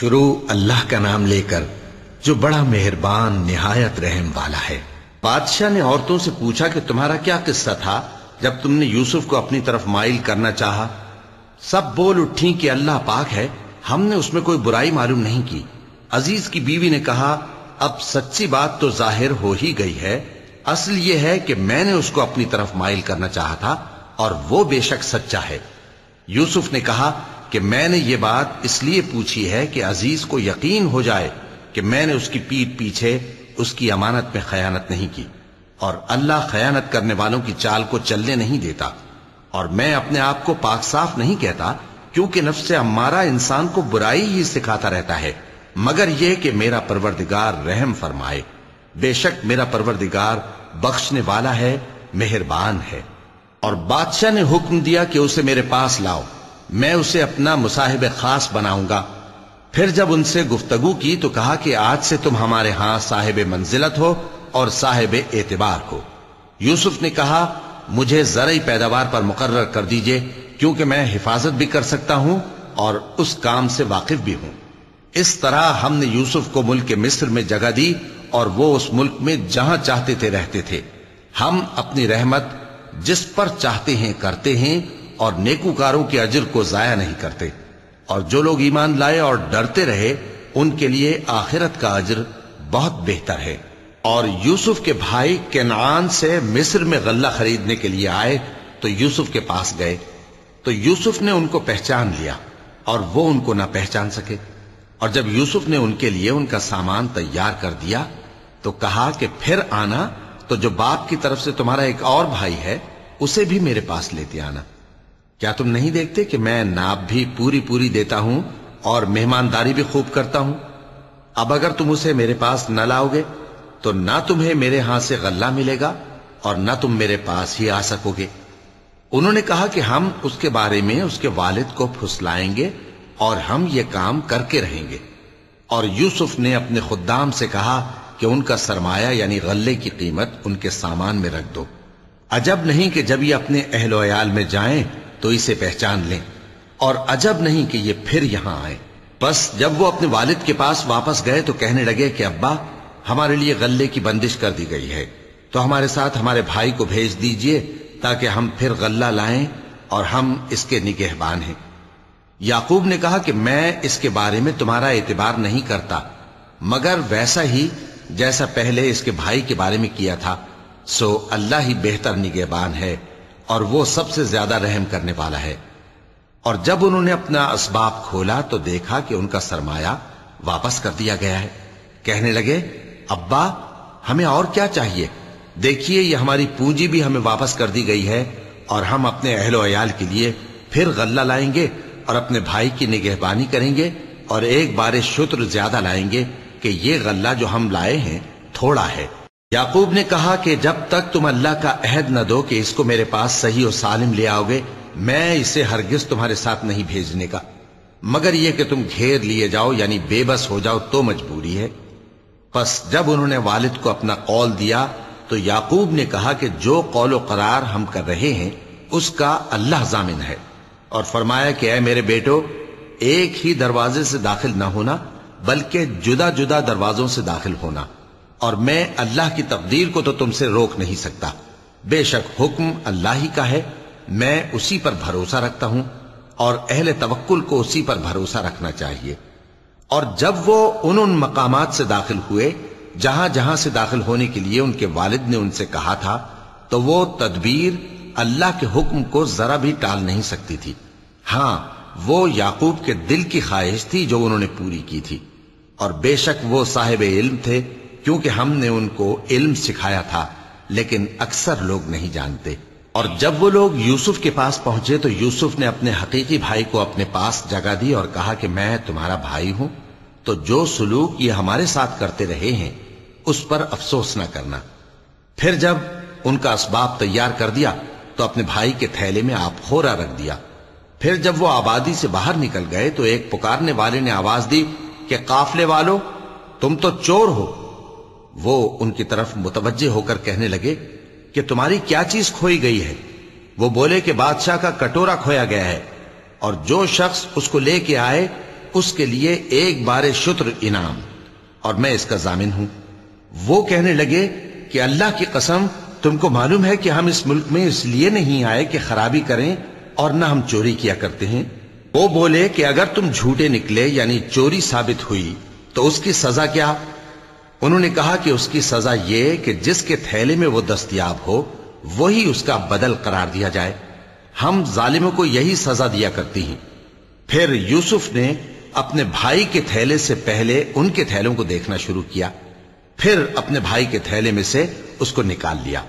शुरू अल्लाह का नाम लेकर जो बड़ा मेहरबान, निहायत रहम वाला है। बादशाह ने औरतों से पूछा कि तुम्हारा क्या किस्सा था? जब तुमने यूसुफ को अपनी तरफ़ माइल करना चाहा, सब बोल उठी कि अल्लाह पाक है, हमने उसमें कोई बुराई मालूम नहीं की। अज़ीज़ की बीवी ने कहा, अब सच्ची बात तो ज़ाहिर हो ही गई है। असल ये है कि मैंने उसको अपनी तरफ़ माइल करना चाहा था, और वो बेशक सच्चा है। यूसुफ ने कहा कि मैंने ये बात इसलिए पूछी है कि अज़ीज़ को यकीन हो जाए कि मैंने उसकी पीठ पीछे उसकी अमानत में खयानत नहीं की और अल्लाह खयानत करने वालों की चाल को चलने नहीं देता और मैं अपने आप को पाक साफ़ नहीं कहता क्योंकि नफ्स अम्मारा इंसान को बुराई ही सिखाता रहता है। मगर यह कि मेरा परवरदिगार रहम फरमाए। बेशक मेरा परवरदिगार बख्शने वाला है, मेहरबान है। और बादशाह ने हुक्म दिया कि उसे मेरे पास लाओ। मैं उसे अपना मुसाहिब खास बनाऊँगा। फिर जब उनसे गुफ्तगु की तो कहा कि आज से तुम हमारे यहाँ साहिब मंजिलत हो और साहिब एतबार हो। यूसुफ ने कहा, मुझे जरई पैदावार पर मुकर्र कर दीजिए, क्योंकि मैं हिफाजत भी कर सकता हूँ और उस काम से वाकिफ भी हूँ। इस तरह हमने यूसुफ को मुल्क के मिस्र में जगह दी और वो उस मुल्क में जहाँ चाहते थे रहते थे। हम अपनी रहमत जिस पर चाहते हैं, करते हैं और नेकूकारों के अजर को जाया नहीं करते। और जो लोग ईमान लाए और डरते रहे, उनके लिए आखिरत का अजर बहुत बेहतर है। और यूसुफ के भाई केनान से मिस्र में गल्ला खरीदने के लिए आए तो यूसुफ के पास गए। तो यूसुफ ने उनको पहचान लिया, और वो उनको ना पहचान सके। और जब यूसुफ ने उनके लिए उनका सामान तैयार कर दिया तो कहा कि फिर आना तो जो बाप की तरफ़ से तुम्हारा एक और भाई है, उसे भी मेरे पास लेते आना। क्या तुम नहीं देखते कि मैं नाप भी पूरी पूरी देता हूँ और मेहमानदारी भी खूब करता हूँ? अब अगर तुम उसे मेरे पास न लाओगे तो ना तुम्हें मेरे हाथ से गल्ला मिलेगा और ना तुम मेरे पास ही आ सकोगे। उन्होंने कहा कि हम उसके बारे में उसके वालिद को फुसलाएँगे और हम ये काम करके रहेंगे। और यूसुफ ने अपने खुदाम से कहा कि उनका सरमाया यानी गल्ले की कीमत उनके सामान में रख दो। अजब नहीं कि जब ये अपने अहलोयाल में जाएँ तो इसे पहचान लें। और अजब नहीं कि ये फिर यहाँ आए। बस जब वो अपने वालिद के पास वापस गए तो कहने लगे कि, अब्बा, हमारे लिए गल्ले की बंदिश कर दी गई है। तो हमारे साथ हमारे भाई को भेज दीजिए, ताकि हम फिर गल्ला लाएँ और हम इसके निगहबान हैं। याकूब ने कहा कि, मैं इसके बारे में तुम्हारा एतबार नहीं करता। मगर वैसा ही जैसा पहले इसके भाई के बारे में किया था, सो अल्लाह ही बेहतर निगहबान है। और वो सबसे ज़्यादा रहम करने वाला है। और जब उन्होंने अपना असबाब खोला तो देखा कि उनका सरमाया वापस कर दिया गया है। कहने लगे, अब्बा, हमें और क्या चाहिए? देखिए, ये हमारी पूंजी भी हमें वापस कर दी गई है, और हम अपने अहलो अयाल के लिए फिर गल्ला लाएँगे, और अपने भाई की निगहबानी करेंगे, और एक बार शुत्र ज़्यादा लाएँगे कि ये गल्ला जो हम लाए हैं, थोड़ा है। याकूब ने कहा कि जब तक तुम अल्लाह का अहद न दो कि इसको मेरे पास सही और सालिम ले आओगे, मैं इसे हरगिज तुम्हारे साथ नहीं भेजने का। मगर यह कि तुम घेर लिए जाओ, यानी बेबस हो जाओ तो मजबूरी है। बस जब उन्होंने वालिद को अपना कौल दिया तो याकूब ने कहा कि जो कौल करार हम कर रहे हैं, उसका अल्लाह जामिन है। और फरमाया कि अः मेरे बेटो, एक ही दरवाजे से दाखिल न होना, बल्कि जुदा जुदा दरवाजों से दाखिल होना। और मैं अल्लाह की तकदीर को तो तुमसे रोक नहीं सकता। बेशक हुक्म अल्लाह ही का है, मैं उसी पर भरोसा रखता हूँ और अहले तवक्कुल को उसी पर भरोसा रखना चाहिए। और जब वो उन उन मकामात से दाखिल हुए, जहाँ जहाँ से दाखिल होने के लिए उनके वालिद ने उनसे कहा था तो वो तदबीर अल्लाह के हुक्म को जरा भी टाल नहीं सकती थी। हाँ, वो याकूब के दिल की ख्वाहिश थी जो उन्होंने पूरी की थी। और बेशक वो साहिब इल्म थे क्योंकि हमने उनको इल्म सिखाया था, लेकिन अक्सर लोग नहीं जानते। और जब वो लोग यूसुफ के पास पहुँचे तो यूसुफ ने अपने हकीकी भाई को अपने पास जगह दी और कहा कि मैं तुम्हारा भाई हूँ तो जो सुलूक ये हमारे साथ करते रहे हैं, उस पर अफसोस न करना। फिर जब उनका असबाब तैयार कर दिया तो अपने भाई के थैले में आप खोरा रख दिया। फिर जब वो आबादी से बाहर निकल गए तो एक पुकारने वाले ने आवाज़ दी कि, काफले वालों, तुम तो चोर हो वो उनकी तरफ़ मुतवजे होकर कहने लगे कि तुम्हारी क्या चीज़ खोई गई है? वो बोले कि बादशाह का कटोरा खोया गया है और जो शख्स उसको लेके आए, उसके लिए एक बार शुत्र इनाम। और मैं इसका जामिन हूँ। वो कहने लगे कि अल्लाह की कसम, तुमको मालूम है कि हम इस मुल्क में इसलिए नहीं आए कि खराबी करें और ना हम चोरी किया करते हैं। वो बोले कि अगर तुम झूठे निकले, यानी चोरी साबित हुई तो उसकी सजा क्या? उन्होंने कहा कि उसकी सजा ये कि जिसके थैले में वो दस्तियाब हो, वही उसका बदल करार दिया जाए। हम जालिमों को यही सजा दिया करती हैं। फिर यूसुफ ने अपने भाई के थैले से पहले उनके थैलों को देखना शुरू किया। फिर अपने भाई के थैले में से उसको निकाल लिया।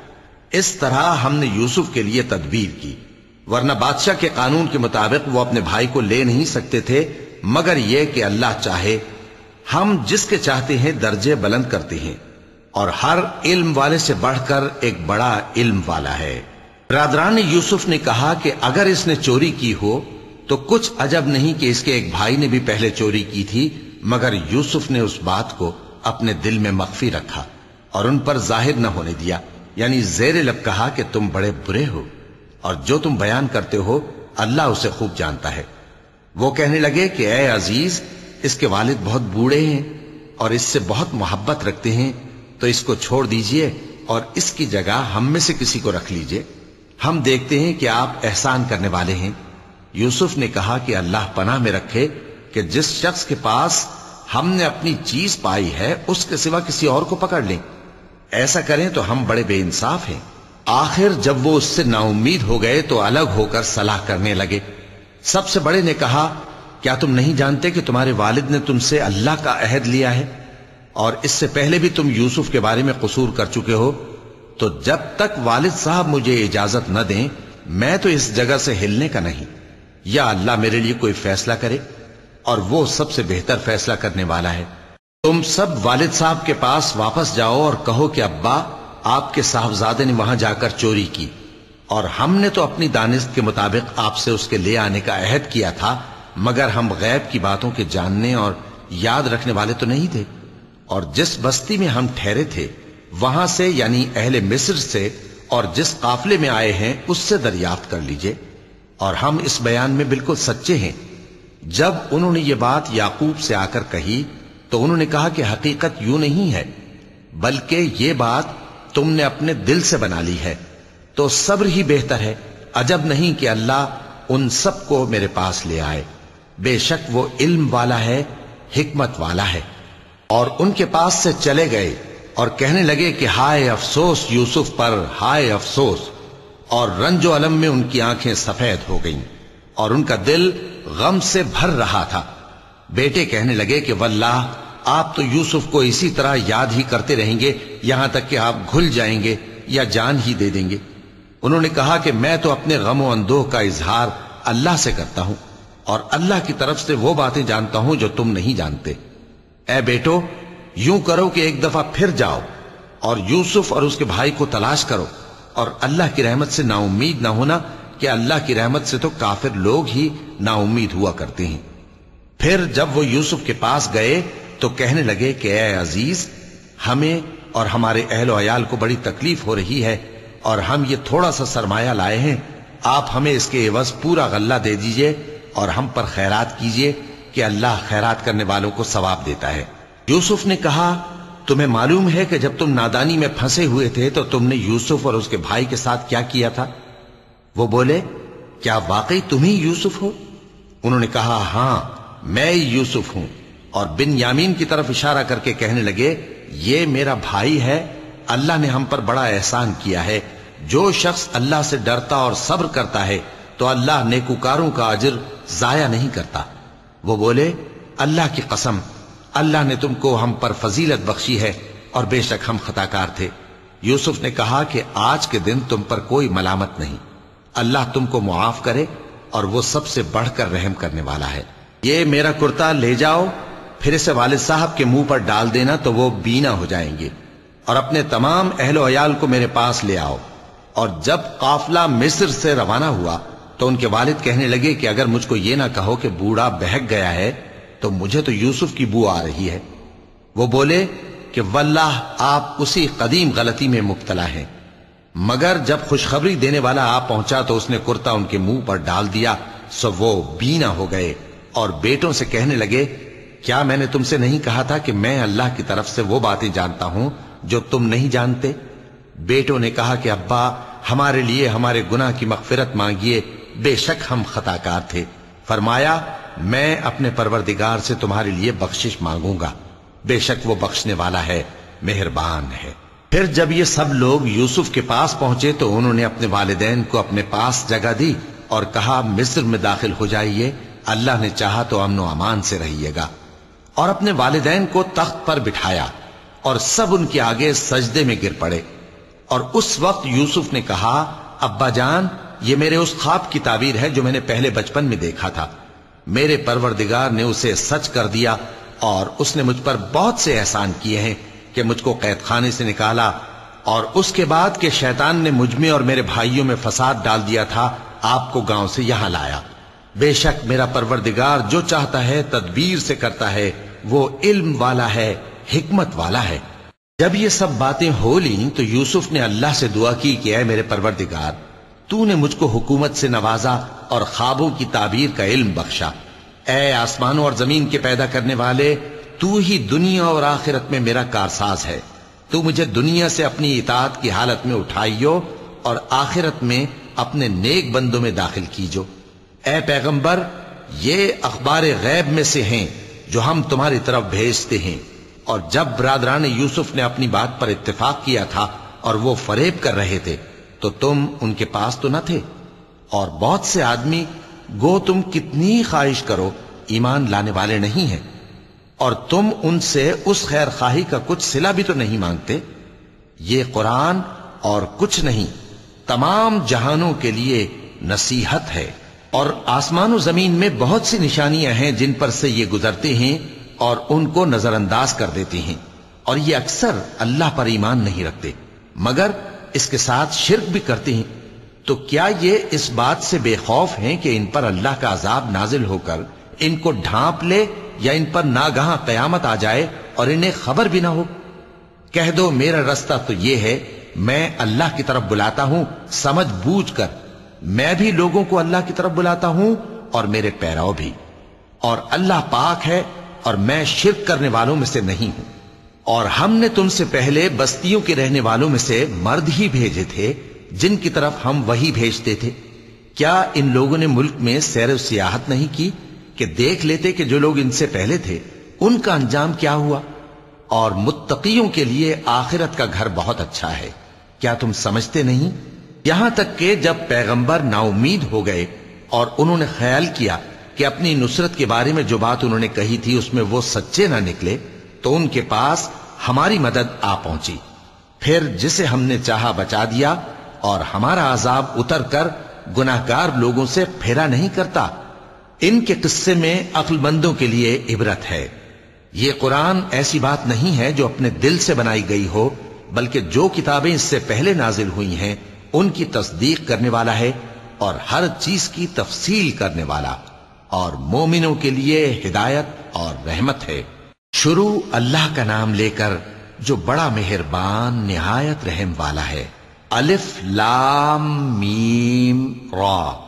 इस तरह हमने यूसुफ के लिए तदबीर की। वरना बादशाह के कानून के मुताबिक वो अपने भाई को ले नहीं सकते थे, मगर यह कि अल्लाह चाहे हम जिसके चाहते हैं दर्जे बुलंद करते हैं, और हर इल्म वाले से बढ़कर एक बड़ा इल्म वाला है। बरादरान यूसुफ ने कहा कि अगर इसने चोरी की हो तो कुछ अजब नहीं कि इसके एक भाई ने भी पहले चोरी की थी, मगर यूसुफ ने उस बात को अपने दिल में मख्फी रखा और उन पर ज़ाहिर न होने दिया। यानी जेर लब कहा कि तुम बड़े बुरे हो, और जो तुम बयान करते हो, अल्लाह उसे खूब जानता है। वो कहने लगे कि अज़ीज़ इसके वालिद बहुत बूढ़े हैं और इससे बहुत मोहब्बत रखते हैं तो इसको छोड़ दीजिए और इसकी जगह हम में से किसी को रख लीजिए। हम देखते हैं कि आप एहसान करने वाले हैं। यूसुफ ने कहा कि अल्लाह पनाह में रखे कि जिस शख्स के पास हमने अपनी चीज़ पाई है, उसके सिवा किसी और को पकड़ लें। ऐसा करें तो हम बड़े बेइंसाफ हैं। आखिर जब वो उससे नाउमीद हो गए तो अलग होकर सलाह करने लगे। सबसे बड़े ने कहा क्या तुम नहीं जानते कि तुम्हारे वालिद ने तुमसे अल्लाह का अहद लिया है? और इससे पहले भी तुम यूसुफ के बारे में कसूर कर चुके हो तो जब तक वालिद साहब मुझे इजाज़त न दें, मैं तो इस जगह से हिलने का नहीं। या अल्लाह मेरे लिए कोई फैसला करे, और वो सबसे बेहतर फैसला करने वाला है। तुम सब वालिद साहब के पास वापस जाओ और कहो कि अब्बा, आपके साहबजादे ने वहाँ जाकर चोरी की, और हमने तो अपनी दानिश के मुताबिक आपसे उसके ले आने का अहद किया था मगर हम गैब की बातों के जानने और याद रखने वाले तो नहीं थे। और जिस बस्ती में हम ठहरे थे, वहाँ से यानी अहले मिस्र से और जिस काफले में आए हैं, उससे दरियाफ्त कर लीजिए। और हम इस बयान में बिल्कुल सच्चे हैं। जब उन्होंने ये बात याकूब से आकर कही तो उन्होंने कहा कि हकीकत यूँ नहीं है, बल्कि ये बात तुमने अपने दिल से बना ली है। तो सब्र ही बेहतर है, अजब नहीं कि अल्लाह उन सबको मेरे पास ले आए। बेशक वो इल्म वाला है, हिकमत वाला है। और उनके पास से चले गए और कहने लगे कि, हाय अफसोस यूसुफ पर, हाय अफसोस। और रंजो अलम में उनकी आँखें सफ़ेद हो गईं और उनका दिल गम से भर रहा था। बेटे कहने लगे कि, वल्लाह, आप तो यूसुफ को इसी तरह याद ही करते रहेंगे, यहाँ तक कि आप घुल जाएँगे या जान ही दे देंगे। उन्होंने कहा कि, मैं तो अपने गमो अंदोह का इजहार अल्लाह से करता हूँ। और अल्लाह की तरफ़ से वो बातें जानता हूँ जो तुम नहीं जानते। ए बेटो, यूँ करो कि एक दफ़ा फिर जाओ और यूसुफ और उसके भाई को तलाश करो और अल्लाह की रहमत से नाउमीद ना होना कि अल्लाह की रहमत से तो काफिर लोग ही नाउमीद हुआ करते हैं। फिर जब वो यूसुफ के पास गए तो कहने लगे कि, ए अज़ीज़, हमें और हमारे अहलो अयाल को बड़ी तकलीफ़ हो रही है और हम ये थोड़ा सा सरमाया लाए हैं। आप हमें इसके एवज पूरा गल्ला दे दीजिए और हम पर खैरात कीजिए कि अल्लाह खैरात करने वालों को सवाब देता है। यूसुफ ने कहा, तुम्हें मालूम है कि जब तुम नादानी में फंसे हुए थे तो तुमने यूसुफ और उसके भाई के साथ क्या किया था? वो बोले, क्या वाकई तुम ही यूसुफ हो? उन्होंने कहा, हाँ, मैं यूसुफ हूँ। और बिन यामीन की तरफ़ इशारा करके कहने लगे, ये मेरा भाई है, अल्लाह ने हम पर बड़ा एहसान किया है। जो शख्स अल्लाह से डरता और सब्र करता है तो अल्लाह नेकुकारों का अजर जाया नहीं करता। वो बोले, अल्लाह की कसम, अल्लाह ने तुमको हम पर फजीलत बख्शी है और बेशक हम खताकार थे। यूसुफ ने कहा कि आज के दिन तुम पर कोई मलामत नहीं। अल्लाह तुमको मुआफ करे और वो सबसे बढ़कर रहम करने वाला है। ये मेरा कुर्ता ले जाओ, फिर इसे वालिद साहब के मुँह पर डाल देना तो वो बीना हो जाएँगे। और अपने तमाम अहलो अयाल को मेरे पास ले आओ। और जब काफला मिस्र से रवाना हुआ तो उनके वालिद कहने लगे कि अगर मुझको ये ना कहो कि बूढ़ा बहक गया है तो मुझे तो यूसुफ की बू आ रही है। वो बोले कि वल्लाह, आप उसी कदीम गलती में मुबतला हैं। मगर जब खुशखबरी देने वाला आप पहुँचा तो उसने कुर्ता उनके मुँह पर डाल दिया, सो वो बीना हो गए और बेटों से कहने लगे, क्या मैंने तुमसे नहीं कहा था कि मैं अल्लाह की तरफ़ से वो बातें जानता हूँ जो तुम नहीं जानते? बेटों ने कहा कि अब्बा, हमारे लिए हमारे गुनाह की मगफिरत मांगिए बेशक हम खताकार थे। फरमाया, मैं अपने परवरदिगार से तुम्हारे लिए बख्शिश मांगूँगा। बेशक वो बख्शने वाला है, मेहरबान है। फिर जब ये सब लोग यूसुफ के पास पहुँचे तो उन्होंने अपने वालिदैन को अपने पास जगह दी और कहा, मिस्र में दाखिल हो जाइए, अल्लाह ने चाहा तो अमनो अमान से रहिएगा। और अपने वालिदैन को तख्त पर बिठाया और सब उनके आगे सजदे में गिर पड़े। और उस वक्त यूसुफ ने कहा अब्बा जान ये मेरे उस ख्वाब की ताबीर है जो मैंने पहले बचपन में देखा था। मेरे परवरदिगार ने उसे सच कर दिया और उसने मुझ पर बहुत से एहसान किए हैं कि मुझको कैद खाने से निकाला और उसके बाद के शैतान ने मुझमें और मेरे भाइयों में फसाद डाल दिया था, आपको गाँव से यहाँ लाया। बेशक मेरा परवरदिगार जो चाहता है, तदबीर से करता है, वो इल्म वाला है, हिकमत वाला है। जब ये सब बातें हो ली तो यूसुफ ने अल्लाह से दुआ की कि मेरे परवरदिगार तूने मुझको हुकूमत से नवाजा और ख्वाबों की ताबीर का इल्म बख्शा। ए आसमानों और ज़मीन के पैदा करने वाले, तू ही दुनिया और आखिरत में मेरा कारसाज है। तू मुझे दुनिया से अपनी इतात की हालत में उठाइयो और आखिरत में अपने नेक बंदों में दाखिल कीजो। ए पैगंबर, ये अखबार गैब में से हैं, जो हम तुम्हारी तरफ़ भेजते हैं। और जब बरादरान यूसुफ ने अपनी बात पर इत्तेफाक किया था और वो फरेब कर रहे थे तो तुम उनके पास तो न थे। और बहुत से आदमी, गो तुम कितनी ख्वाहिश करो, ईमान लाने वाले नहीं हैं। और तुम उनसे उस खैर खाही का कुछ सिला भी तो नहीं मांगते। ये कुरान और कुछ नहीं, तमाम जहानों के लिए नसीहत है। और आसमान ज़मीन में बहुत सी निशानियाँ हैं जिन पर से ये गुजरते हैं और उनको नजरअंदाज कर देते हैं। और ये अक्सर अल्लाह पर ईमान नहीं रखते। मगर इसके साथ शिरक भी करती हैं। तो क्या ये इस बात से बेखौफ हैं कि इन पर अल्लाह का अजाब नाजिल होकर इनको ढांप ले या इन पर नागहा कयामत आ जाए और इन्हें खबर भी ना हो? कह दो, मेरा रास्ता तो ये है, मैं अल्लाह की तरफ़ बुलाता हूँ, समझ बूझ कर। मैं भी लोगों को अल्लाह की तरफ़ बुलाता हूँ और मेरे पैराव भी। और अल्लाह पाक है और मैं शिरक करने वालों में से नहीं हूँ। और हमने तुमसे पहले बस्तियों के रहने वालों में से मर्द ही भेजे थे, जिनकी तरफ़ हम वही भेजते थे। क्या इन लोगों ने मुल्क में सैर सियाहत नहीं की कि देख लेते कि जो लोग इनसे पहले थे, उनका अंजाम क्या हुआ? और मुत्तकियों के लिए आखिरत का घर बहुत अच्छा है। क्या तुम समझते नहीं? यहाँ तक के जब पैगंबर नाउमीद हो गए और उन्होंने ख्याल किया कि अपनी नुसरत के बारे में जो बात उन्होंने कही थी, उसमें वो सच्चे ना निकले तो उनके पास हमारी मदद आ पहुँची। फिर जिसे हमने चाहा बचा दिया और हमारा आजाब उतर कर गुनाहगार लोगों से फेरा नहीं करता। इनके किस्से में अक्लमंदों के लिए इबरत है। ये कुरान ऐसी बात नहीं है जो अपने दिल से बनाई गई हो, बल्कि जो किताबें इससे पहले नाजिल हुई हैं, उनकी तस्दीक करने वाला है और हर चीज़ की तफसील करने वाला। और मोमिनों के लिए हिदायत और रहमत है। शुरू अल्लाह का नाम लेकर जो बड़ा मेहरबान, निहायत रहम वाला है। अलिफ, लाम, मीम, रा।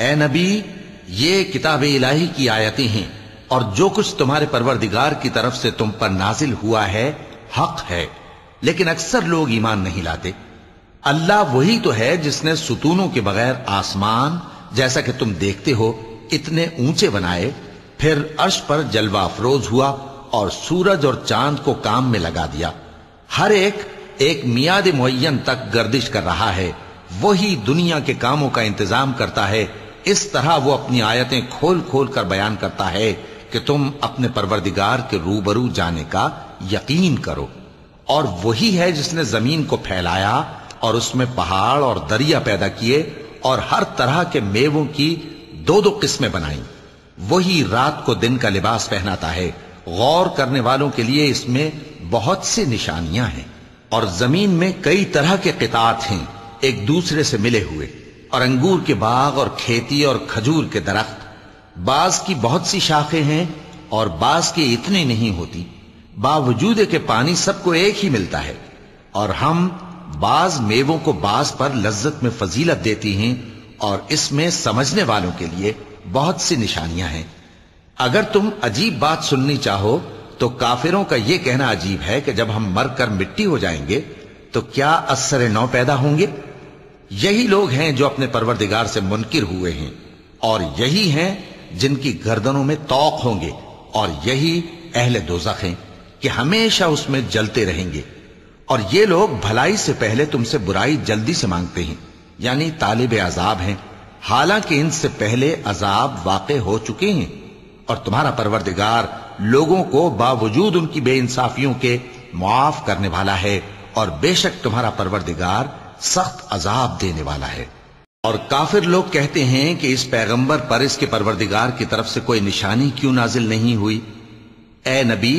ए नबी, ये किताब इलाही की आयतें हैं और जो कुछ तुम्हारे परवरदिगार की तरफ़ से तुम पर नाजिल हुआ है, हक है। लेकिन अक्सर लोग ईमान नहीं लाते। अल्लाह वही तो है जिसने सुतूनों के बगैर आसमान, जैसा कि तुम देखते हो, इतने ऊँचे बनाए। फिर अर्श पर जलवा अफरोज हुआ और सूरज और चाँद को काम में लगा दिया। हर एक एक मियाद मुयन तक गर्दिश कर रहा है। वही दुनिया के कामों का इंतज़ाम करता है। इस तरह वो अपनी आयतें खोल खोल कर बयान करता है कि तुम अपने परवरदिगार के रूबरू जाने का यकीन करो। और वही है जिसने ज़मीन को फैलाया और उसमें पहाड़ और दरिया पैदा किए और हर तरह के मेवों की दो दो किस्में बनाई। वही रात को दिन का लिबास पहनाता है। गौर करने वालों के लिए इसमें बहुत सी निशानियाँ हैं और ज़मीन में कई तरह के कितात हैं, एक दूसरे से मिले हुए। और अंगूर के बाग और खेती और खजूर के दरख्त, बाज की बहुत सी शाखें हैं और बाज की इतनी नहीं होती। बावजूद के पानी सबको एक ही मिलता है। और हम बाज मेवों को बाज पर लज्जत में फजीलत देती हैं और इसमें समझने वालों के लिए बहुत सी निशानियाँ हैं। अगर तुम अजीब बात सुननी चाहो तो काफिरों का यह कहना अजीब है कि जब हम मरकर मिट्टी हो जाएँगे तो क्या असर नौ पैदा होंगे? यही लोग हैं जो अपने परवरदिगार से मुनकिर हुए हैं, और यही हैं जिनकी गर्दनों में तोक होंगे, और यही अहले दोजख हैं कि हमेशा उसमें जलते रहेंगे। और ये लोग भलाई से पहले तुमसे बुराई जल्दी से मांगते हैं, यानी तालिब अजाब हैं। हालाँकि इनसे पहले अजाब वाक़ हो चुके हैं। और तुम्हारा परवरदिगार लोगों को बावजूद उनकी बेइंसाफियों के मुआफ करने वाला है और बेशक तुम्हारा परवरदिगार सख्त अजाब देने वाला है। और काफिर लोग कहते हैं कि इस पैगंबर पर इसके परवरदिगार की तरफ़ से कोई निशानी क्यों नाजिल नहीं हुई? ए नबी,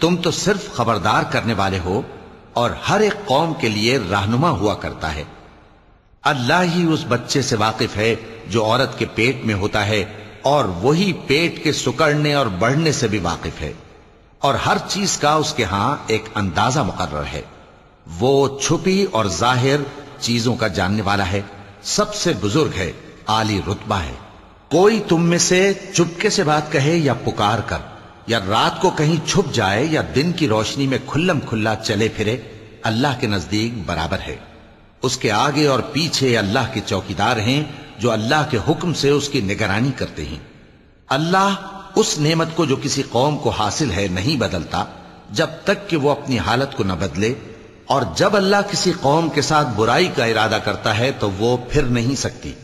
तुम तो सिर्फ़ खबरदार करने वाले हो और हर एक कौम के लिए रहनुमा हुआ करता है। अल्लाह ही उस बच्चे से वाकिफ है जो औरत के पेट में होता है और वही पेट के सुकड़ने और बढ़ने से भी वाकिफ है। और हर चीज़ का उसके यहाँ एक अंदाज़ा मुकर्र है। वो छुपी और ज़ाहिर चीज़ों का जानने वाला है। सबसे बुज़ुर्ग है, आली रुतबा है। कोई तुम में से चुपके से बात कहे या पुकार कर, या रात को कहीं छुप जाए या दिन की रोशनी में खुल्लम खुल्ला चले फिरे, अल्लाह के नज़दीक बराबर है। उसके आगे और पीछे अल्लाह के चौकीदार हैं जो अल्लाह के हुक्म से उसकी निगरानी करते हैं। अल्लाह उस नेमत को जो किसी कौम को हासिल है नहीं बदलता, जब तक कि वो अपनी हालत को न बदले, और जब अल्लाह किसी कौम के साथ बुराई का इरादा करता है तो वो फिर नहीं सकती।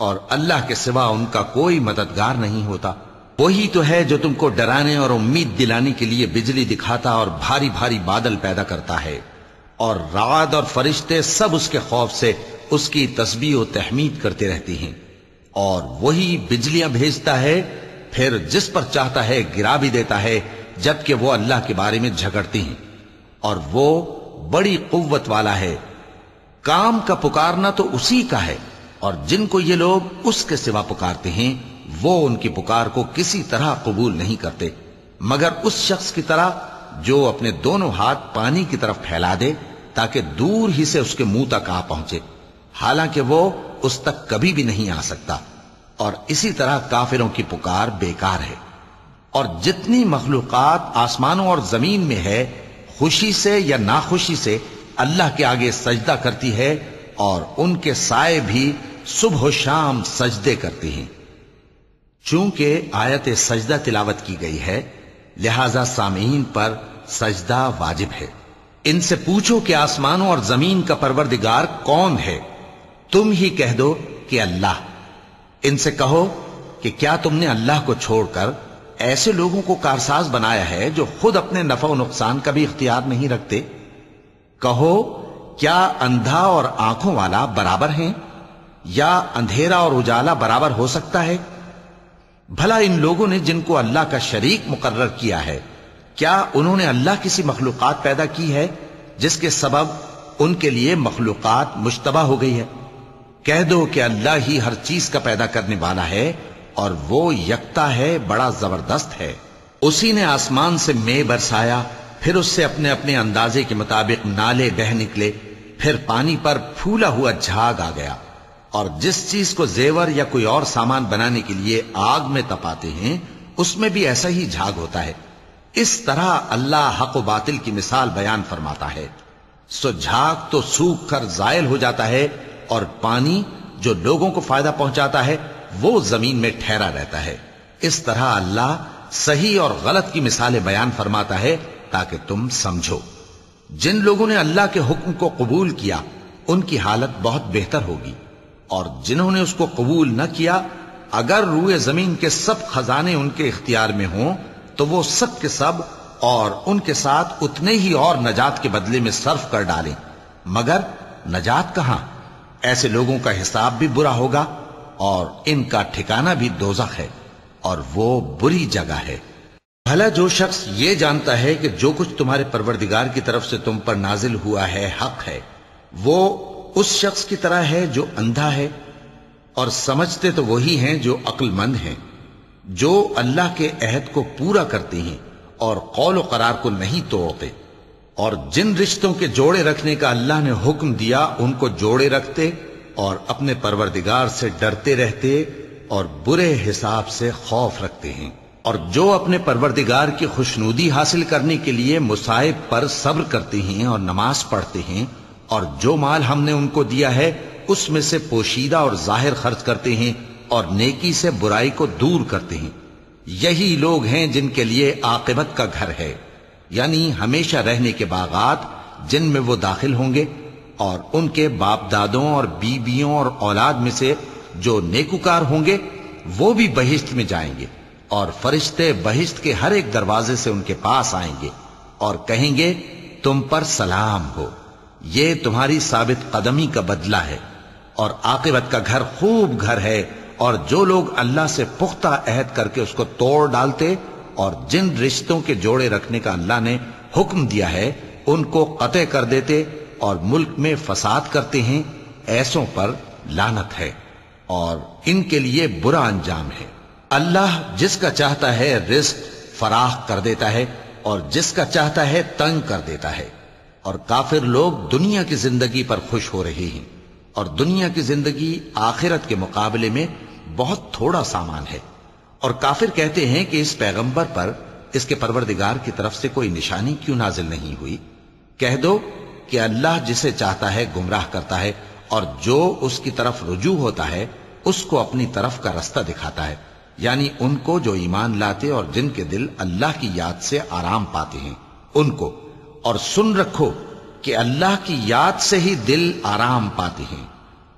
और अल्लाह के सिवा उनका कोई मददगार नहीं होता। वही तो है जो तुमको डराने और उम्मीद दिलाने के लिए बिजली दिखाता और भारी भारी बादल पैदा करता है। और रात और फरिश्ते सब उसके खौफ से उसकी तस्बी और तहमीद करते रहती हैं और वही बिजलियाँ भेजता है, फिर जिस पर चाहता है गिरा भी देता है, जबकि वो अल्लाह के बारे में झगड़ती हैं। और वो बड़ी कुव्वत वाला है। काम का पुकारना तो उसी का है, और जिनको ये लोग उसके सिवा पुकारते हैं, वो उनकी पुकार को किसी तरह कबूल नहीं करते। मगर उस शख्स की तरह जो अपने दोनों हाथ पानी की तरफ़ फैला दे, ताकि दूर ही से उसके मुँह तक आ पहुँचे। हालाँकि वो उस तक कभी भी नहीं आ सकता। और इसी तरह काफिरों की पुकार बेकार है। और जितनी मखलूकत आसमानों और ज़मीन में है, खुशी से या नाखुशी से अल्लाह के आगे सजदा करती है और उनके साय भी सुबह शाम सजदे करती हैं। चूँकि आयत सजदा तिलावत की गई है, लिहाजा सामीन पर सजदा वाजिब है। इनसे पूछो कि आसमानों और ज़मीन का परवरदिगार कौन है? तुम ही कह दो कि अल्लाह। इनसे कहो कि क्या तुमने अल्लाह को छोड़कर ऐसे लोगों को कारसाज बनाया है जो खुद अपने नफा नुकसान का भी इख्तियार नहीं रखते? कहो, क्या अंधा और आँखों वाला बराबर हैं? या अंधेरा और उजाला बराबर हो सकता है? भला इन लोगों ने जिनको अल्लाह का शरीक मुकर्र किया है, क्या उन्होंने अल्लाह किसी मखलूकत पैदा की है जिसके सबब उनके लिए मखलूकत मुशतबा हो गई है? कह दो कि अल्लाह ही हर चीज़ का पैदा करने वाला है और वो यकता है, बड़ा ज़बरदस्त है। उसी ने आसमान से मे बरसाया, फिर उससे अपने अपने अंदाजे के मुताबिक नाले बह निकले, फिर पानी पर फूला हुआ झाग आ गया। और जिस चीज़ को जेवर या कोई और सामान बनाने के लिए आग में तपाते हैं, उसमें भी ऐसा ही झाग होता है। इस तरह अल्लाह हक बातिल की मिसाल बयान फरमाता है। सो झाग तो सूख कर जायल हो जाता है और पानी जो लोगों को फ़ायदा पहुंचाता है, वो ज़मीन में ठहरा रहता है। इस तरह अल्लाह सही और गलत की मिसालें बयान फरमाता है, ताकि तुम समझो। जिन लोगों ने अल्लाह के हुक्म को कबूल किया, उनकी हालत बहुत बेहतर होगी। और जिन्होंने उसको कबूल न किया, अगर रूए ज़मीन के सब खजाने उनके इख्तियार में हों तो वो सब के सब और उनके साथ उतने ही और नजात के बदले में सर्फ कर डालें। मगर नजात कहाँ? ऐसे लोगों का हिसाब भी बुरा होगा और इनका ठिकाना भी दोजख है और वो बुरी जगह है। भला जो शख्स ये जानता है कि जो कुछ तुम्हारे परवरदिगार की तरफ़ से तुम पर नाजिल हुआ है, हक है, वो उस शख्स की तरह है जो अंधा है और समझते तो वही हैं जो अक्लमंद हैं, जो अल्लाह के अहद को पूरा करते हैं और कौल करार को नहीं तोड़ते। और जिन रिश्तों के जोड़े रखने का अल्लाह ने हुक्म दिया, उनको जोड़े रखते और अपने परवरदिगार से डरते रहते और बुरे हिसाब से खौफ रखते हैं। और जो अपने परवरदिगार की खुशनुदी हासिल करने के लिए मुसाहिब पर सब्र करते हैं और नमाज़ पढ़ते हैं और जो माल हमने उनको दिया है, उसमें से पोशीदा और ज़ाहिर खर्च करते हैं और नेकी से बुराई को दूर करते हैं। यही लोग हैं जिनके लिए आकिबत का घर है। यानी हमेशा रहने के बागात जिनमें वो दाखिल होंगे, और उनके बाप दादों और बीबियों और औलाद में से जो नेकुकार होंगे, वो भी बहिश्त में जाएँगे, और फरिश्ते बहिश्त के हर एक दरवाजे से उनके पास आएँगे, और कहेंगे, तुम पर सलाम हो। ये तुम्हारी साबित कदमी का बदला है, और आकिबत का घर खूब घर है, और जो लोग अल्लाह से पुख्ता अहद करके उसको तोड़ डालते और जिन रिश्तों के जोड़े रखने का अल्लाह ने हुक्म दिया है, उनको कतः कर देते और मुल्क में फसाद करते हैं, ऐसों पर लानत है और इनके लिए बुरा अंजाम है। अल्लाह जिसका चाहता है रिस्क फराह कर देता है और जिसका चाहता है तंग कर देता है। और काफिर लोग दुनिया की ज़िंदगी पर खुश हो रहे हैं और दुनिया की ज़िंदगी आखिरत के मुकाबले में बहुत थोड़ा सामान है। और काफिर कहते हैं कि इस पैगंबर पर इसके परवरदिगार की तरफ़ से कोई निशानी क्यों नाजिल नहीं हुई? कह दो कि अल्लाह जिसे चाहता है गुमराह करता है और जो उसकी तरफ़ रुजू होता है, उसको अपनी तरफ़ का रास्ता दिखाता है। यानी उनको जो ईमान लाते और जिनके दिल अल्लाह की याद से आराम पाते हैं, उनको। और सुन रखो कि अल्लाह की याद से ही दिल आराम पाते हैं।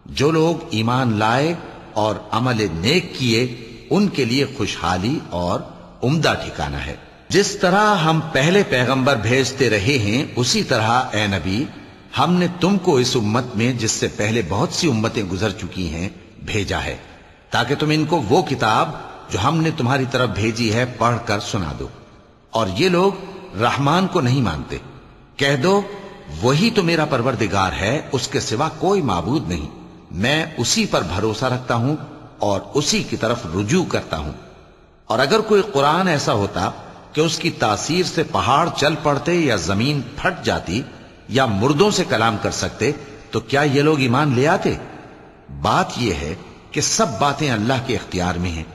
जो लोग ईमान लाए और अमल नेक किए उनके लिए खुशहाली और उम्दा ठिकाना है। जिस तरह हम पहले पैगंबर भेजते रहे हैं, उसी तरह, ए नबी, हमने तुमको इस उम्मत में, जिससे पहले बहुत सी उम्मतें गुजर चुकी हैं, भेजा है। ताकि तुम इनको वो किताब, जो हमने तुम्हारी तरफ़ भेजी है, पढ़कर सुना दो। और ये लोग रहमान को नहीं मानते। कह दो, वही तो मेरा परवरदिगार है, उसके सिवा कोई माबूद नहीं। मैं उसी पर भरोसा रखता हूँ और उसी की तरफ़ रुजू करता हूँ। और अगर कोई कुरान ऐसा होता कि उसकी तासीर से पहाड़ चल पड़ते या ज़मीन फट जाती या मुर्दों से कलाम कर सकते तो क्या ये लोग ईमान ले आते? बात यह है कि सब बातें अल्लाह के इख्तियार में हैं।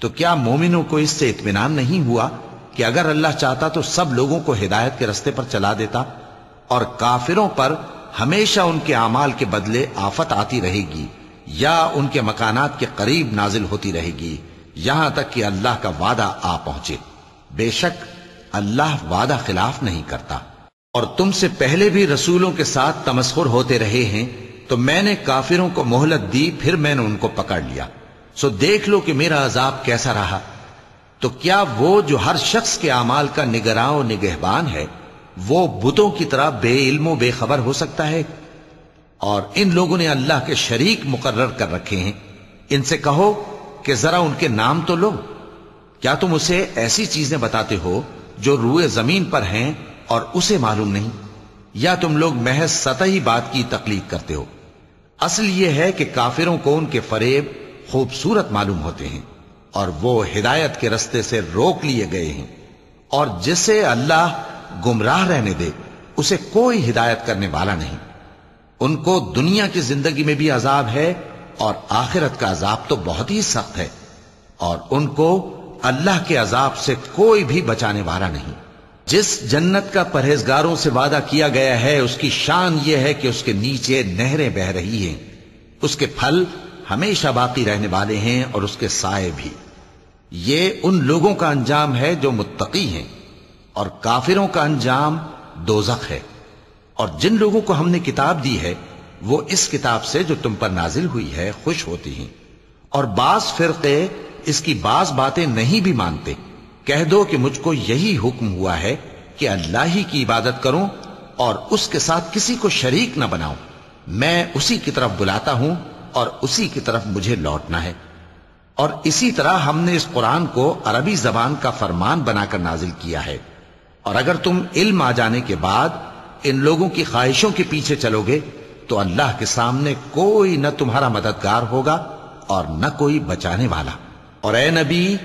तो क्या मोमिनों को इससे इतमान नहीं हुआ कि अगर अल्लाह चाहता तो सब लोगों को हिदायत के रस्ते पर चला देता? और काफिरों पर हमेशा उनके अमाल के बदले आफत आती रहेगी। या उनके मकानात के करीब नाजिल होती रहेगी, यहाँ तक कि अल्लाह का वादा आ पहुँचे। बेशक, अल्लाह वादा खिलाफ नहीं करता। और तुमसे पहले भी रसूलों के साथ तमस्कुर होते रहे हैं तो मैंने काफिरों को मोहलत दी, फिर मैंने उनको पकड़ लिया। सो देख लो कि मेरा अजाब कैसा रहा। तो क्या वो जो हर शख्स के अमाल का निगरान निगहबान है, वो बुतों की तरह बेइल्मो बेखबर हो सकता है? और इन लोगों ने अल्लाह के शरीक मुकर्र कर रखे हैं। इनसे कहो कि जरा उनके नाम तो लो। क्या तुम उसे ऐसी चीज़ें बताते हो जो रूए ज़मीन पर हैं और उसे मालूम नहीं? या तुम लोग महज सतही बात की तकलीफ़ करते हो? असल यह है कि काफिरों को उनके फरेब खूबसूरत मालूम होते हैं और वो हिदायत के रस्ते से रोक लिए गए हैं। और जिसे अल्लाह गुमराह रहने दे, उसे कोई हिदायत करने वाला नहीं। उनको दुनिया की ज़िंदगी में भी अजाब है और आखिरत का अजाब तो बहुत ही सख्त है। और उनको अल्लाह के अजाब से कोई भी बचाने वाला नहीं। जिस जन्नत का परहेजगारों से वादा किया गया है, उसकी शान यह है कि उसके नीचे नहरें बह रही हैं। उसके फल हमेशा बाकी रहने वाले हैं और उसके साय भी। ये उन लोगों का अंजाम है जो मुत्तकी हैं और काफिरों का अंजाम दोजख है। और जिन लोगों को हमने किताब दी है, वो इस किताब से जो तुम पर नाजिल हुई है, खुश होती हैं। और बास फिरके इसकी बास बातें नहीं भी मानते। कह दो कि मुझको यही हुक्म हुआ है कि अल्लाह ही की इबादत करूँ और उसके साथ किसी को शरीक न बनाऊँ। मैं उसी की तरफ़ बुलाता हूँ और उसी की तरफ़ मुझे लौटना है। और इसी तरह हमने इस कुरान को अरबी जबान का फरमान बनाकर नाजिल किया है। और अगर तुम इल्म आ जाने के बाद इन लोगों की ख्वाहिशों के पीछे चलोगे तो अल्लाह के सामने कोई न तुम्हारा मददगार होगा और न कोई बचाने वाला। और ए नबी,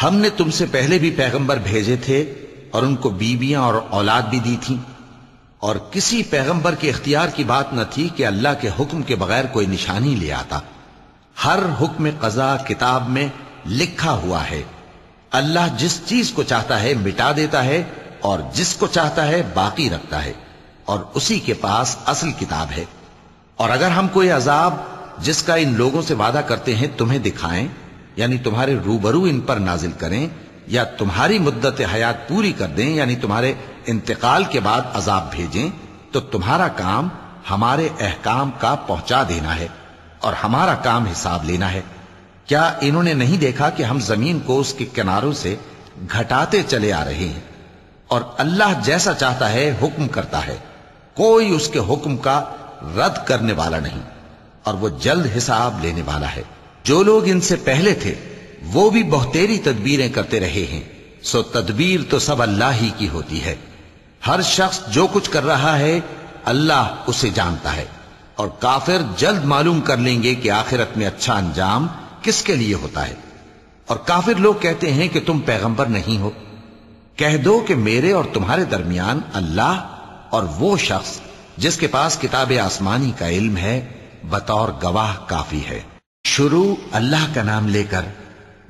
हमने तुमसे पहले भी पैगंबर भेजे थे और उनको बीबियाँ और औलाद भी दी थी। और किसी पैगंबर के इख्तियार की बात न थी कि अल्लाह के हुक्म के बगैर कोई निशानी ले आता। हर हुक्म कजा किताब में लिखा हुआ है। अल्लाह जिस चीज़ को चाहता है मिटा देता है और जिसको चाहता है बाकी रखता है। और उसी के पास असल किताब है। और अगर हम कोई अजाब, जिसका इन लोगों से वादा करते हैं, तुम्हें दिखाएँ, यानी तुम्हारे रूबरू इन पर नाजिल करें, या तुम्हारी मुद्दत हयात पूरी कर दें, यानी तुम्हारे इंतकाल के बाद अजाब भेजें तो तुम्हारा काम हमारे अहकाम का पहुँचा देना है और हमारा काम हिसाब लेना है। क्या इन्होंने नहीं देखा कि हम ज़मीन को उसके किनारों से घटाते चले आ रहे हैं? और अल्लाह जैसा चाहता है, हुक्म करता है। कोई उसके हुक्म का रद्द करने वाला नहीं, और वो जल्द हिसाब लेने वाला है। जो लोग इनसे पहले थे, वो भी बहुतेरी तदबीरें करते रहे हैं। सो तदबीर तो सब अल्लाह ही की होती है। हर शख्स जो कुछ कर रहा है, अल्लाह उसे जानता है, और काफिर जल्द मालूम कर लेंगे कि आखिरत में अच्छा अंजाम किसके लिए होता है। और काफिर लोग कहते हैं कि तुम पैगंबर नहीं हो। कह दो कि मेरे और तुम्हारे दरमियान अल्लाह और वो शख्स जिसके पास किताब आसमानी का इल्म है, बतौर गवाह काफ़ी है। शुरू अल्लाह का नाम लेकर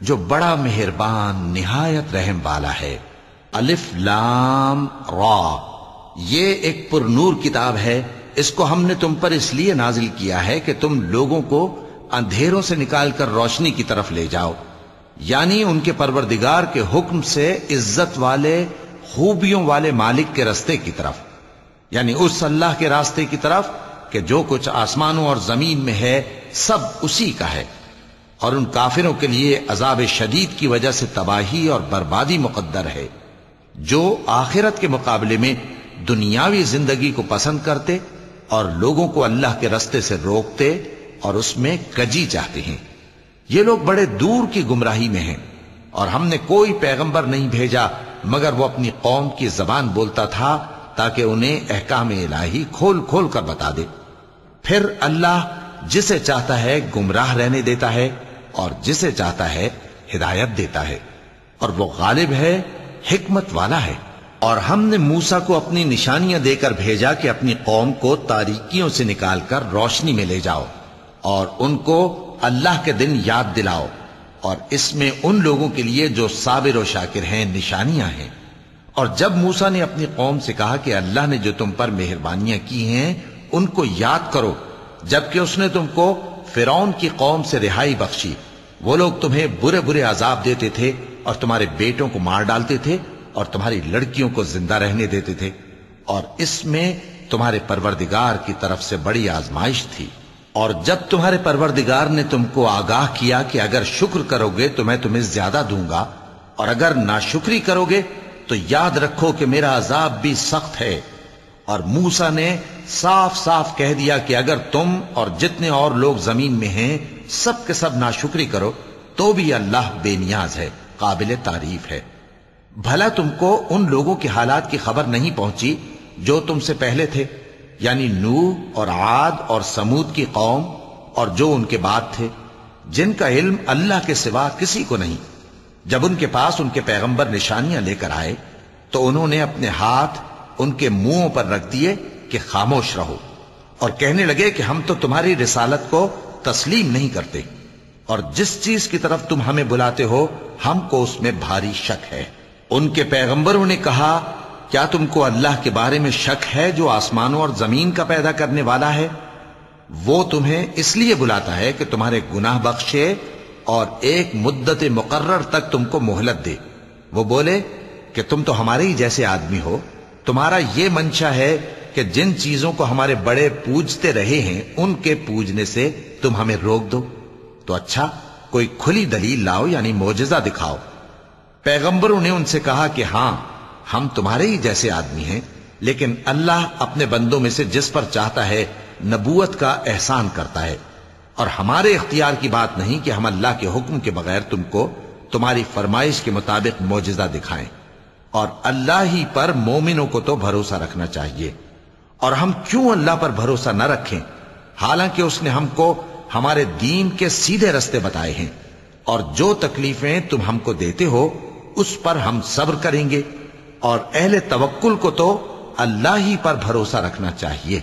जो बड़ा मेहरबान, निहायत रहम वाला है। अलिफ लाम रा। ये एक पुरनूर किताब है। इसको हमने तुम पर इसलिए नाजिल किया है कि तुम लोगों को अंधेरों से निकालकर रोशनी की तरफ़ ले जाओ। यानी उनके परवरदिगार के हुक्म से इज़्ज़त वाले, खूबियों वाले मालिक के रस्ते की तरफ़। यानी उस अल्लाह के रास्ते की तरफ़ कि जो कुछ आसमानों और ज़मीन में है, सब उसी का है। और उन काफिरों के लिए अजाब शदीद की वजह से तबाही और बर्बादी मुकद्दर है। जो आखिरत के मुकाबले में दुनियावी ज़िंदगी को पसंद करते और लोगों को अल्लाह के रस्ते से रोकते और उसमें कजी चाहते हैं। ये लोग बड़े दूर की गुमराही में हैं और हमने कोई पैगंबर नहीं भेजा, मगर वो अपनी कौम की जबान बोलता था ताकि उन्हें अहकाम इलाही खोल खोल कर बता दे। फिर अल्लाह जिसे चाहता है गुमराह रहने देता है और जिसे चाहता है हिदायत देता है। और वो गालिब है, हिकमत वाला है। और हमने मूसा को अपनी निशानियाँ देकर भेजा कि अपनी कौम को तारीकियों से निकालकर रोशनी में ले जाओ और उनको अल्लाह के दिन याद दिलाओ। और इसमें उन लोगों के लिए जो साबिर और शाकिर हैं, निशानियाँ हैं। और जब मूसा ने अपनी कौम से कहा कि अल्लाह ने जो तुम पर मेहरबानियाँ की हैं, उनको याद करो, जबकि उसने तुमको फिरौन की कौम से रिहाई बख्शी। वो लोग तुम्हें बुरे बुरे अजाब देते थे और तुम्हारे बेटों को मार डालते थे और तुम्हारी लड़कियों को ज़िंदा रहने देते थे। और इसमें तुम्हारे परवरदिगार की तरफ़ से बड़ी आजमाइश थी। और जब तुम्हारे परवरदिगार ने तुमको आगाह किया कि अगर शुक्र करोगे तो मैं तुम्हें ज़्यादा दूँगा, और अगर नाशुक्री करोगे तो याद रखो कि मेरा अजाब भी सख्त है। और मूसा ने साफ़ साफ़ कह दिया कि अगर तुम और जितने और लोग ज़मीन में हैं, सब के सब नाशुक्री करो तो भी अल्लाह बेनियाज है, काबिल तारीफ़ है। भला तुमको उन लोगों के हालात की खबर नहीं पहुँची जो तुमसे पहले थे? यानी नू और आद और समूद की कौम और जो उनके बाद थे, जिनका इल्म अल्लाह के सिवा किसी को नहीं। जब उनके पास उनके पैगंबर निशानियाँ लेकर आए तो उन्होंने अपने हाथ उनके मुंहों पर रख दिए कि खामोश रहो और कहने लगे कि हम तो तुम्हारी रिसालत को तस्लीम नहीं करते और जिस चीज़ की तरफ़ तुम हमें बुलाते हो, हमको उसमें भारी शक है। उनके पैगंबरों ने कहा, क्या तुमको अल्लाह के बारे में शक है जो आसमानों और ज़मीन का पैदा करने वाला है? वो तुम्हें इसलिए बुलाता है कि तुम्हारे गुनाह बख्शे और एक मुद्दत मुकर्र तक तुमको मोहलत दे। वो बोले कि तुम तो हमारे ही जैसे आदमी हो। तुम्हारा ये मंशा है कि जिन चीज़ों को हमारे बड़े पूजते रहे हैं, उनके पूजने से तुम हमें रोक दो। तो अच्छा कोई खुली दलील लाओ, यानी मोजा दिखाओ। पैगंबरों ने उनसे कहा कि हाँ, हम तुम्हारे ही जैसे आदमी हैं, लेकिन अल्लाह अपने बंदों में से जिस पर चाहता है नबूत का एहसान करता है। और हमारे इख्तियार की बात नहीं कि हम अल्लाह के हुक्म के बगैर तुमको तुम्हारी फरमाइश के मुताबिक मोजा दिखाएँ। और अल्लाह ही पर मोमिनों को तो भरोसा रखना चाहिए। और हम क्यों अल्लाह पर भरोसा न रखें? हालाँकि उसने हमको हमारे दीन के सीधे रस्ते बताए हैं। और जो तकलीफें तुम हमको देते हो, उस पर हम सब्र करेंगे। और अहले तवक्कुल को तो अल्लाह ही पर भरोसा रखना चाहिए।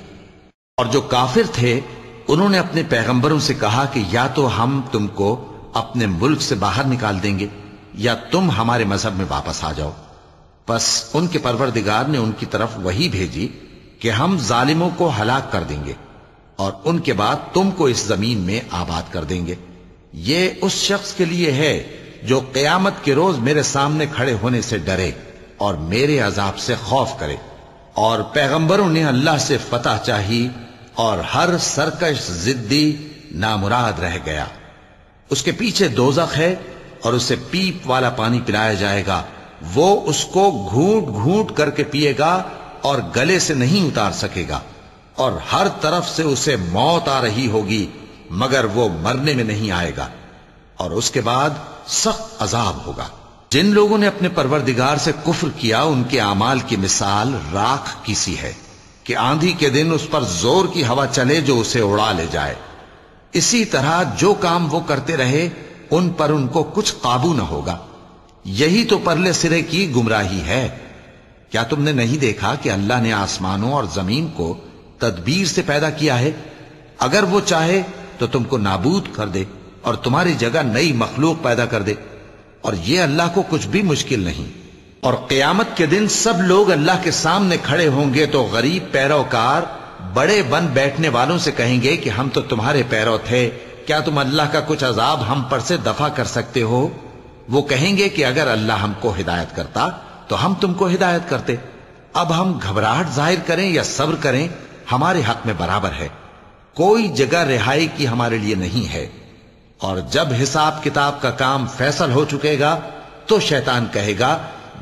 और जो काफिर थे उन्होंने अपने पैगंबरों से कहा कि या तो हम तुमको अपने मुल्क से बाहर निकाल देंगे, या तुम हमारे मज़हब में वापस आ जाओ। बस उनके परवरदिगार ने उनकी तरफ़ वही भेजी कि हम जालिमों को हलाक कर देंगे और उनके बाद तुमको इस ज़मीन में आबाद कर देंगे। ये उस शख्स के लिए है जो कयामत के रोज मेरे सामने खड़े होने से डरे और मेरे अजाब से खौफ करे। और पैगंबरों ने अल्लाह से फतह चाही और हर सरकश जिद्दी नामुराद रह गया। उसके पीछे दोजख है और उसे पीप वाला पानी पिलाया जाएगा। वो उसको घूट घूट करके पिएगा और गले से नहीं उतार सकेगा। और हर तरफ़ से उसे मौत आ रही होगी, मगर वो मरने में नहीं आएगा। और उसके बाद सख्त अजाब होगा। जिन लोगों ने अपने परवरदिगार से कुफ्र किया, उनके अमाल की मिसाल राख की सी है। कि आंधी के दिन उस पर ज़ोर की हवा चले जो उसे उड़ा ले जाए। इसी तरह जो काम वो करते रहे, उन पर उनको कुछ काबू न होगा। यही तो परले सिरे की गुमराही है। क्या तुमने नहीं देखा कि अल्लाह ने आसमानों और ज़मीन को तदबीर से पैदा किया है? अगर वो चाहे तो तुमको नाबूद कर दे और तुम्हारी जगह नई मखलूक पैदा कर दे। और ये अल्लाह को कुछ भी मुश्किल नहीं। और क्यामत के दिन सब लोग अल्लाह के सामने खड़े होंगे तो गरीब पैरोकार बड़े बन बैठने वालों से कहेंगे कि हम तो तुम्हारे पैरों थे। क्या तुम अल्लाह का कुछ अजाब हम पर से दफ़ा कर सकते हो? वो कहेंगे कि अगर अल्लाह हमको हिदायत करता तो हम तुमको हिदायत करते। अब हम घबराहट ज़ाहिर करें या सब्र करें, हमारे हक में बराबर है। कोई जगह रिहाई की हमारे लिए नहीं है। और जब हिसाब किताब का काम फैसल हो चुकेगा तो शैतान कहेगा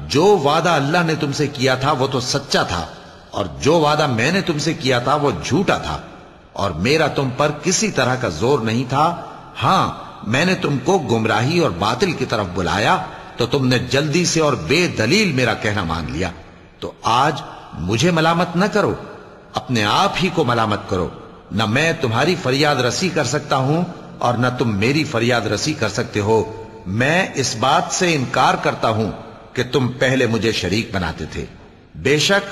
जो वादा अल्लाह ने तुमसे किया था, वो तो सच्चा था, और जो वादा मैंने तुमसे किया था, वो झूठा था, और मेरा तुम पर किसी तरह का ज़ोर नहीं था। हाँ, मैंने तुमको गुमराही और बातिल की तरफ़ बुलाया तो तुमने जल्दी से और बेदलील मेरा कहना मान लिया। तो आज मुझे मलामत न करो, अपने आप ही को मलामत करो। न मैं तुम्हारी फरियाद रसी कर सकता हूँ, और न तुम मेरी फरियाद रसी कर सकते हो। मैं इस बात से इनकार करता हूँ कि तुम पहले मुझे शरीक बनाते थे। बेशक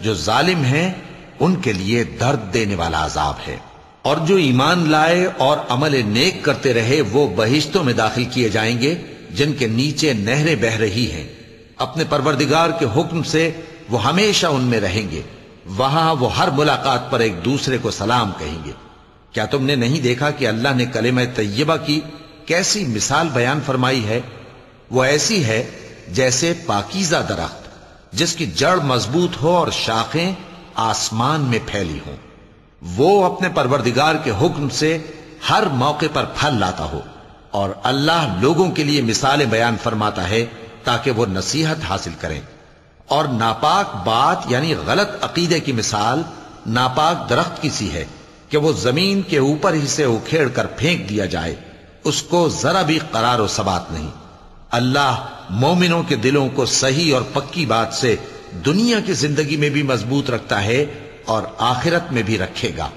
जो जालिम हैं, उनके लिए दर्द देने वाला अजाब है। और जो ईमान लाए और अमल नेक करते रहे, वो बहिश्तों में दाखिल किए जाएँगे, जिनके नीचे नहरें बह रही हैं। अपने परवरदिगार के हुक्म से वो हमेशा उनमें रहेंगे। वहाँ वो हर मुलाकात पर एक दूसरे को सलाम कहेंगे। क्या तुमने नहीं देखा कि अल्लाह ने कलेम तैयबा की कैसी मिसाल बयान फरमाई है? वो ऐसी है जैसे पाकिजा दरख्त, जिसकी जड़ मज़बूत हो और शाखें आसमान में फैली हों। वो अपने परवरदिगार के हुक्म से हर मौके पर फल लाता हो और अल्लाह लोगों के लिए मिसालें बयान फरमाता है ताकि वो नसीहत हासिल करें। और नापाक बात यानी गलत अकीदे की मिसाल नापाक दरख्त की सी है कि वो ज़मीन के ऊपर ही से उखेड़ कर फेंक दिया जाए, उसको जरा भी करार सबात नहीं। अल्लाह मोमिनों के दिलों को सही और पक्की बात से दुनिया की ज़िंदगी में भी मज़बूत रखता है और आखिरत में भी रखेगा।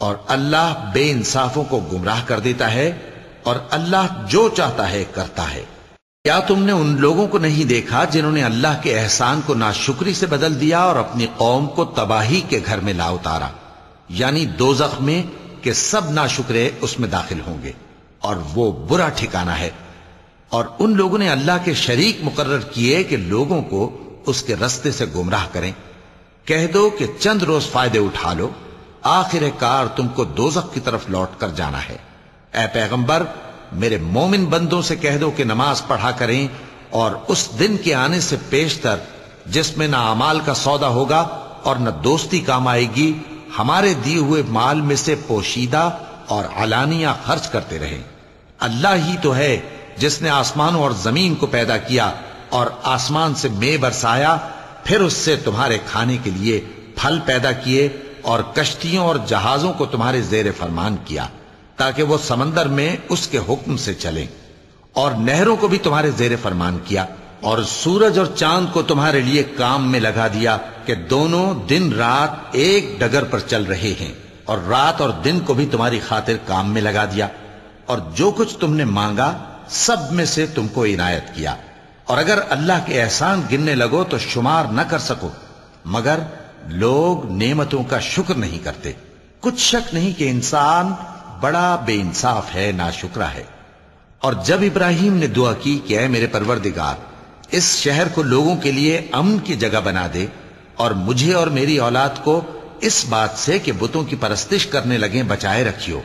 और अल्लाह बे इंसाफों को गुमराह कर देता है और अल्लाह जो चाहता है करता है। क्या तुमने उन लोगों को नहीं देखा जिन्होंने अल्लाह के एहसान को नाशुक्री से बदल दिया और अपनी कौम को तबाही के घर में ला उतारा? यानी दो में के सब नाशुक्रे उसमें दाखिल होंगे और वो बुरा ठिकाना है। और उन लोगों ने अल्लाह के शरीक मुकर्र किए कि लोगों को उसके रस्ते से गुमराह करें। कह दो कि चंद रोज फ़ायदे उठा लो। आखिर कार तुमको दोजख की तरफ़ लौट कर जाना है। ए पैगंबर, मेरे मोमिन बंदों से कह दो कि नमाज़ पढ़ा करें और उस दिन के आने से पेशतर जिसमें ना अमाल का सौदा होगा और न दोस्ती काम आएगी, हमारे दिए हुए माल में से पोशीदा और अलानिया खर्च करते रहे। अल्लाह ही तो है जिसने आसमानों और ज़मीन को पैदा किया और आसमान से मे बरसाया, फिर उससे तुम्हारे खाने के लिए फल पैदा किए और कश्तियों और जहाजों को तुम्हारे जेर फरमान किया, ताकि वो समंदर में उसके हुक्म से चलें। और नहरों को भी तुम्हारे जेर फरमान किया और सूरज और चाँद को तुम्हारे लिए काम में लगा दिया कि दोनों दिन रात एक डगर पर चल रहे हैं और रात और दिन को भी तुम्हारी खातिर काम में लगा दिया। और जो कुछ तुमने मांगा सब में से तुमको इनायत किया। और अगर अल्लाह के एहसान गिनने लगो तो शुमार न कर सको। मगर लोग नेमतों का शुक्र नहीं करते। कुछ शक नहीं कि इंसान बड़ा बेइंसाफ है ना शुक्रा है। और जब इब्राहिम ने दुआ की कि ऐ मेरे परवरदिगार, इस शहर को लोगों के लिए अमन की जगह बना दे और मुझे और मेरी औलाद को इस बात से कि बुतों की परस्तिश करने लगे, बचाए रखियो।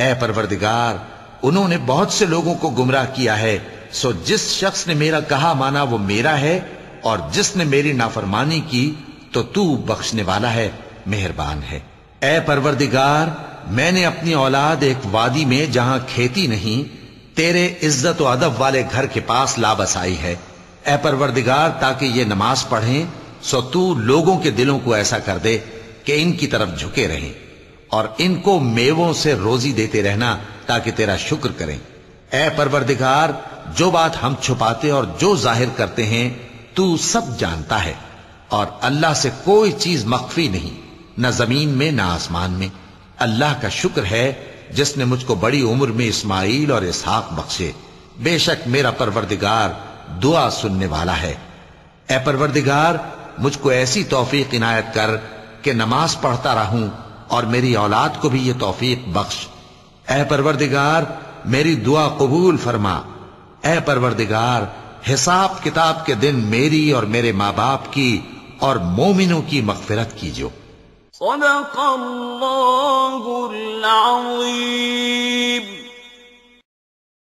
ए परवरदिगार उन्होंने बहुत से लोगों को गुमराह किया है। सो जिस शख्स ने मेरा कहा माना वो मेरा है, और जिसने मेरी नाफरमानी की तो तू बख्शने वाला है, मेहरबान है। ए परवरदिगार, मैंने अपनी औलाद एक वादी में जहाँ खेती नहीं, तेरे इज़्ज़त व अदब वाले घर के पास लाबस आई है। ए परवरदिगार, ताकि ये नमाज़ पढ़ें, सो तू लोगों के दिलों को ऐसा कर दे कि इनकी तरफ़ झुके रहें। और इनको मेवों से रोजी देते रहना ताकि तेरा शुक्र करें। ए परवरदिगार, जो बात हम छुपाते और जो ज़ाहिर करते हैं, तू सब जानता है, और अल्लाह से कोई चीज़ मख्फी नहीं, न ज़मीन में, न आसमान में। अल्लाह का शुक्र है, जिसने मुझको बड़ी उम्र में इस्माइल और इसहाक बख्शे। बेशक मेरा परवरदिगार दुआ सुनने वाला है। ए परवरदिगार, मुझको ऐसी तौफीक इनायत कर कि नमाज़ पढ़ता रहूँ और मेरी औलाद को भी ये तोफीक बख्श। ए परवरदिगार, मेरी दुआ कबूल फरमा। ए परवरदिगार, हिसाब किताब के दिन मेरी और मेरे माँ बाप की और मोमिनों की मगफिरत कीजो अज़ीम